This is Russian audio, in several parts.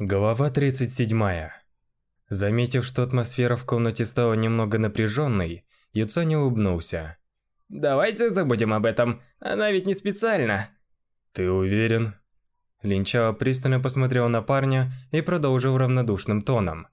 Глава 37. Заметив, что атмосфера в комнате стала немного напряженной, Юцо улыбнулся. «Давайте забудем об этом, она ведь не специально!» «Ты уверен?» Линчао пристально посмотрел на парня и продолжил равнодушным тоном.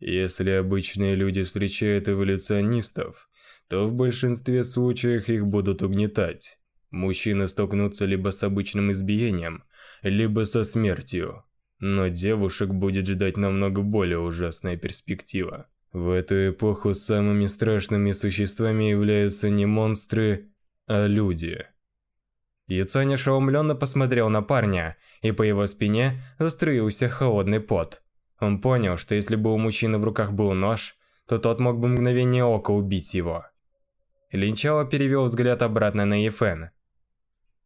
«Если обычные люди встречают эволюционистов, то в большинстве случаев их будут угнетать. Мужчины столкнутся либо с обычным избиением, либо со смертью. Но девушек будет ждать намного более ужасная перспектива. В эту эпоху самыми страшными существами являются не монстры, а люди. Яцонь ошеломленно посмотрел на парня, и по его спине заструился холодный пот. Он понял, что если бы у мужчины в руках был нож, то тот мог бы мгновение ока убить его. Линчао перевел взгляд обратно на Ефен.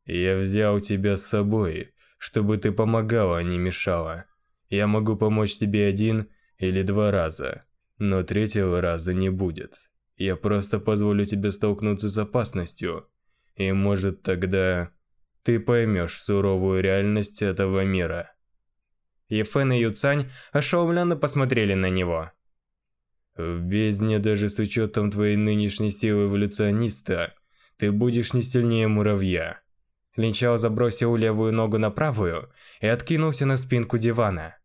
«Я взял тебя с собой, чтобы ты помогала, а не мешала. Я могу помочь тебе один или два раза, но третьего раза не будет. Я просто позволю тебе столкнуться с опасностью, и может тогда ты поймешь суровую реальность этого мира. Ефен и Юцань ошеломленно посмотрели на него. В бездне даже с учетом твоей нынешней силы эволюциониста, ты будешь не сильнее муравья. Линчао забросил левую ногу на правую и откинулся на спинку дивана.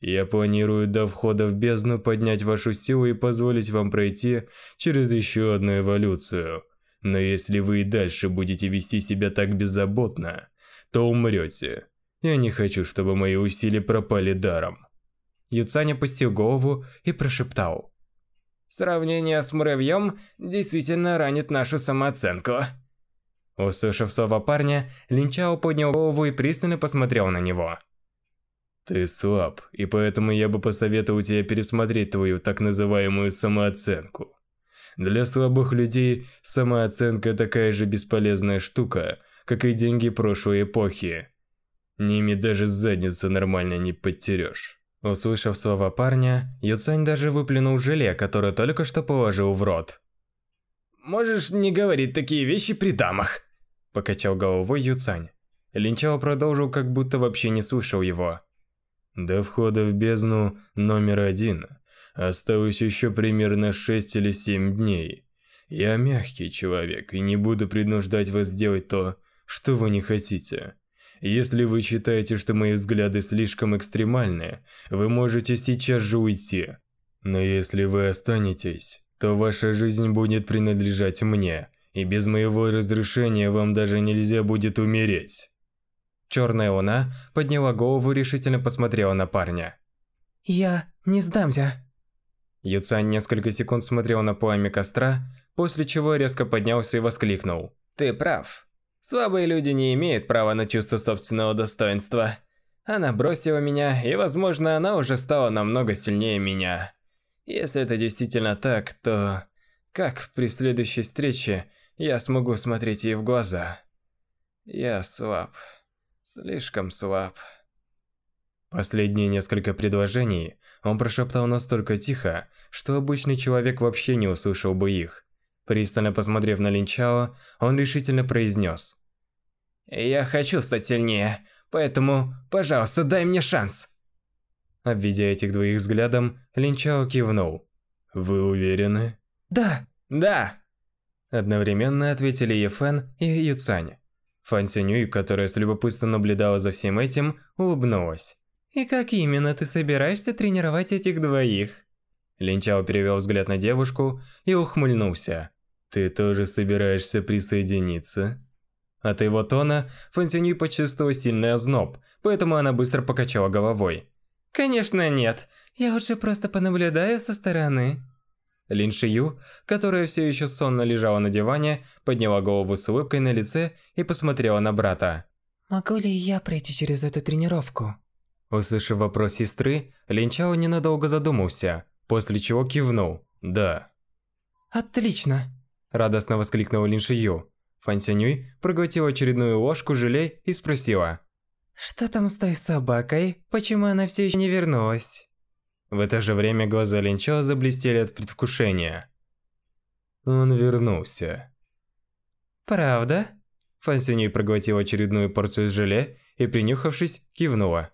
«Я планирую до входа в бездну поднять вашу силу и позволить вам пройти через еще одну эволюцию. Но если вы и дальше будете вести себя так беззаботно, то умрете. Я не хочу, чтобы мои усилия пропали даром». Юцань опустил голову и прошептал. «Сравнение с муравьем действительно ранит нашу самооценку». Услышав слова парня, Линчао поднял голову и пристально посмотрел на него. Ты слаб, и поэтому я бы посоветовал тебе пересмотреть твою так называемую самооценку. Для слабых людей самооценка такая же бесполезная штука, как и деньги прошлой эпохи. Ними даже задницу нормально не подтерешь. Услышав слова парня, Юцань даже выплюнул желе, которое только что положил в рот. «Можешь не говорить такие вещи при дамах!» Покачал головой Юцань. Линчао продолжил, как будто вообще не слышал его. До входа в бездну номер один осталось еще примерно 6 или 7 дней. Я мягкий человек и не буду принуждать вас делать то, что вы не хотите. Если вы считаете, что мои взгляды слишком экстремальны, вы можете сейчас же уйти. Но если вы останетесь, то ваша жизнь будет принадлежать мне, и без моего разрешения вам даже нельзя будет умереть». Черная луна подняла голову и решительно посмотрела на парня. «Я не сдамся». Юцань несколько секунд смотрел на пламя костра, после чего резко поднялся и воскликнул. «Ты прав. Слабые люди не имеют права на чувство собственного достоинства. Она бросила меня, и, возможно, она уже стала намного сильнее меня. Если это действительно так, то... Как при следующей встрече я смогу смотреть ей в глаза. Я слаб. Слишком слаб. Последние несколько предложений он прошептал настолько тихо, что обычный человек вообще не услышал бы их. Пристально посмотрев на Линчао, он решительно произнес. «Я хочу стать сильнее, поэтому, пожалуйста, дай мне шанс!» Обведя этих двоих взглядом, Линчао кивнул. «Вы уверены?» «Да!» «Да!» Одновременно ответили Ефен и Юцань. Фан Синюй, которая с любопытством наблюдала за всем этим, улыбнулась. «И как именно ты собираешься тренировать этих двоих?» Линчао перевел взгляд на девушку и ухмыльнулся. «Ты тоже собираешься присоединиться?» От его тона Фан Синюй почувствовала сильный озноб, поэтому она быстро покачала головой. «Конечно нет. Я лучше просто понаблюдаю со стороны». Лин Шию, которая все еще сонно лежала на диване, подняла голову с улыбкой на лице и посмотрела на брата. «Могу ли я пройти через эту тренировку?» Услышав вопрос сестры, Лин Чао ненадолго задумался, после чего кивнул «Да». «Отлично!» – радостно воскликнула Лин Шию. Фан Сянюй проглотила очередную ложку желе и спросила. «Что там с той собакой? Почему она все еще не вернулась?» В это же время глаза Линчо заблестели от предвкушения. Он вернулся. «Правда?» Фан Сюней проглотил очередную порцию желе и, принюхавшись, кивнула.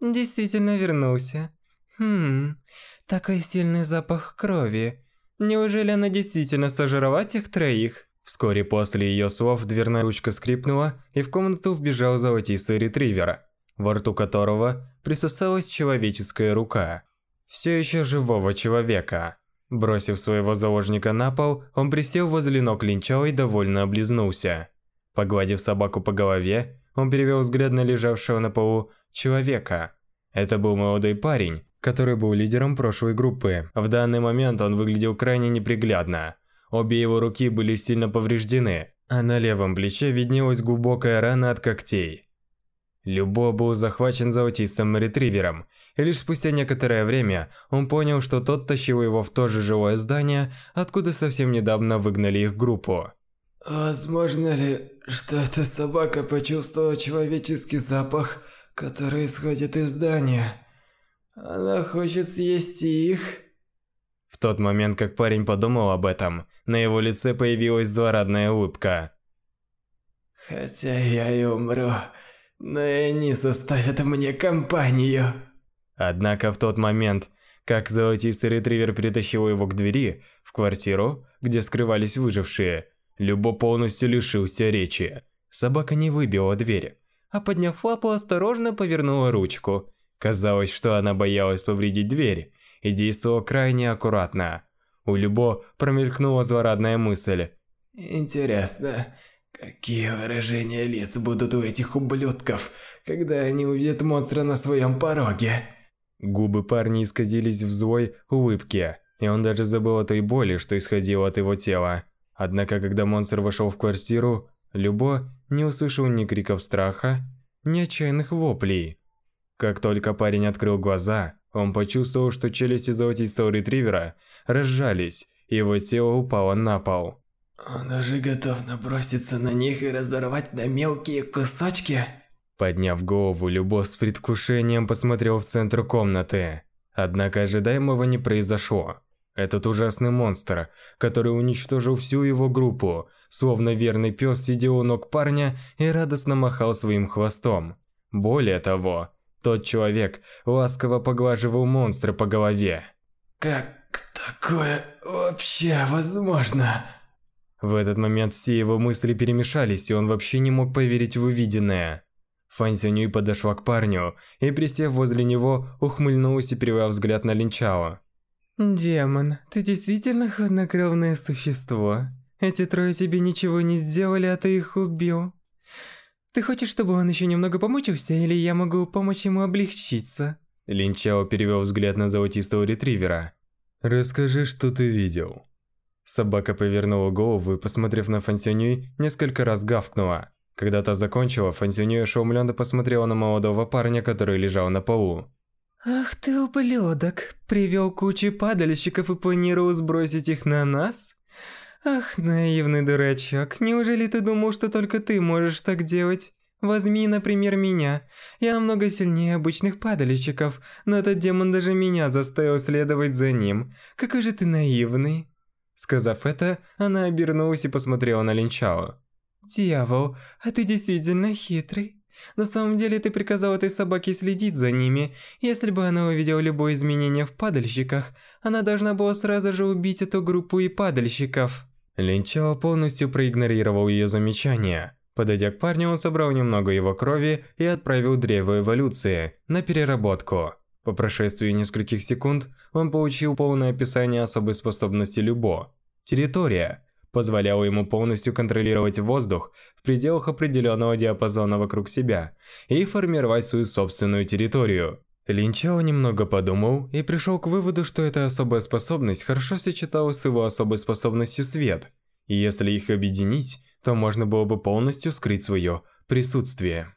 «Действительно вернулся. Хм, такой сильный запах крови. Неужели она действительно сожрала тех троих?» Вскоре после ее слов дверная ручка скрипнула, и в комнату вбежал золотистый ретривер, во рту которого присосалась человеческая рука все еще живого человека. Бросив своего заложника на пол, он присел возле ног Линчао и довольно облизнулся. Погладив собаку по голове, он перевел взгляд на лежавшего на полу человека. Это был молодой парень, который был лидером прошлой группы. В данный момент он выглядел крайне неприглядно. Обе его руки были сильно повреждены, а на левом плече виднелась глубокая рана от когтей. Любо был захвачен золотистым-ретривером, и лишь спустя некоторое время он понял, что тот тащил его в то же жилое здание, откуда совсем недавно выгнали их группу. Возможно ли, что эта собака почувствовала человеческий запах, который исходит из здания? Она хочет съесть их? В тот момент, как парень подумал об этом, на его лице появилась злорадная улыбка. Хотя я и умру, но и они составят мне компанию». Однако в тот момент, как золотистый ретривер перетащил его к двери, в квартиру, где скрывались выжившие, Любо полностью лишился речи. Собака не выбила дверь, а подняв лапу, осторожно повернула ручку. Казалось, что она боялась повредить дверь и действовала крайне аккуратно. У Любо промелькнула злорадная мысль. «Интересно, Какие выражения лиц будут у этих ублюдков, когда они увидят монстра на своем пороге? Губы парня исказились в злой улыбке, и он даже забыл о той боли, что исходила от его тела. Однако, когда монстр вошел в квартиру, Любо не услышал ни криков страха, ни отчаянных воплей. Как только парень открыл глаза, он почувствовал, что челюсти золотистого ретривера разжались, и его тело упало на пол. Он уже готов наброситься на них и разорвать на мелкие кусочки. Подняв голову, Любо с предвкушением посмотрел в центр комнаты. Однако ожидаемого не произошло. Этот ужасный монстр, который уничтожил всю его группу, словно верный пес сидел у ног парня и радостно махал своим хвостом. Более того, тот человек ласково поглаживал монстра по голове. «Как такое вообще возможно?» В этот момент все его мысли перемешались, и он вообще не мог поверить в увиденное. Фан Сюнюй подошла к парню и, присев возле него, ухмыльнулась и перевела взгляд на Линчао. «Демон, ты действительно хладнокровное существо. Эти трое тебе ничего не сделали, а ты их убил. Ты хочешь, чтобы он еще немного помучился, или я могу помочь ему облегчиться?» Линчао перевел взгляд на золотистого ретривера. «Расскажи, что ты видел». Собака повернула голову и, посмотрев на Фансюнюй, несколько раз гавкнула. Когда та закончила, Фансюнюй ошеломленно посмотрела на молодого парня, который лежал на полу. «Ах ты ублюдок! Привел кучу падальщиков и планировал сбросить их на нас? Ах, наивный дурачок, неужели ты думал, что только ты можешь так делать? Возьми, например, меня. Я намного сильнее обычных падальщиков, но этот демон даже меня заставил следовать за ним. Какой же ты наивный!» Сказав это, она обернулась и посмотрела на Линчао. «Дьявол, а ты действительно хитрый. На самом деле ты приказал этой собаке следить за ними. Если бы она увидела любое изменение в падальщиках, она должна была сразу же убить эту группу и падальщиков». Линчао полностью проигнорировал ее замечание. Подойдя к парню, он собрал немного его крови и отправил древо эволюции на переработку. По прошествии нескольких секунд он получил полное описание особой способности Любо – территория, позволяла ему полностью контролировать воздух в пределах определенного диапазона вокруг себя и формировать свою собственную территорию. Линчао немного подумал и пришел к выводу, что эта особая способность хорошо сочеталась с его особой способностью свет, и если их объединить, то можно было бы полностью скрыть свое присутствие.